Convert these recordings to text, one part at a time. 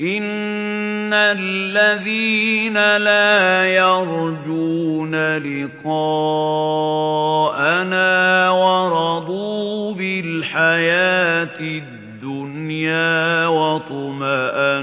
إِنَّ الَّذِينَ لَا يَرْجُونَ لِقَاءَنَا وَرَضُوا بِالْحَيَاةِ الدُّنْيَا وَاطْمَأَنُّوا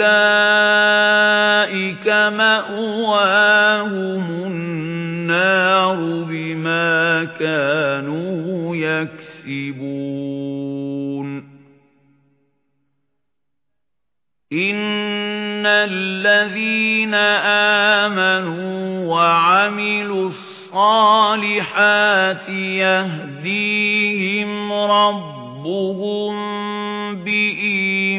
أُولَئِكَ مَأْوَاهُمُ النَّارُ بِمَا كَانُوا يَكْسِبُونَ إِنَّ الَّذِينَ آمَنُوا وَعَمِلُوا الصَّالِحَاتِ يَهْدِيهِمْ رَبُّهُم بِإِيمَانِهِمْ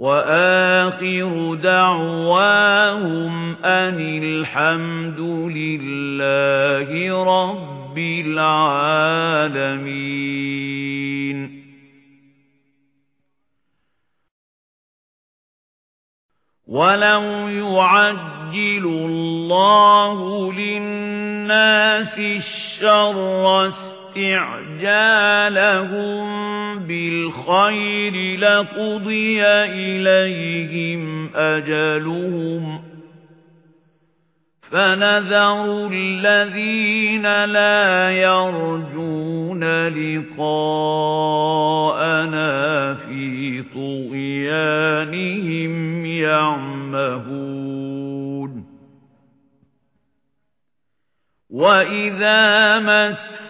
وَآخِرُ دَعْوَاهُمْ أَنِ الْحَمْدُ لِلَّهِ رَبِّ الْعَالَمِينَ. وَلَوْ يُعَجِّلُ اللَّهُ لِلنَّاسِ الشَّرَّ اسْتِعْجَالَهُم بِالْخَيْرِ لَقُضِيَ إِلَيْهِمْ أَجَلُهُمْ فَنَذَرُ الَّذِينَ لَا يَرْجُونَ لِقَاءَنَا فِي طُغْيَانِهِمْ يَعْمَهُونَ وَإِذَا مَسَّ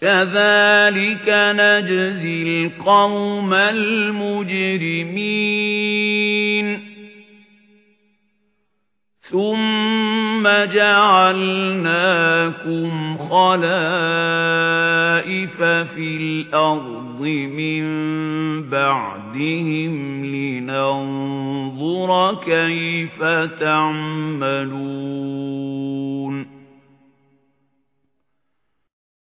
كَذَلِكَ نَجْزِي الْقَوْمَ الْمُجْرِمِينَ. ثُمَّ جَعَلْنَاكُمْ خَلَائِفَ فِي الْأَرْضِ مِن بَعْدِهِمْ لِنَنظُرَ كَيْفَ تَعْمَلُونَ.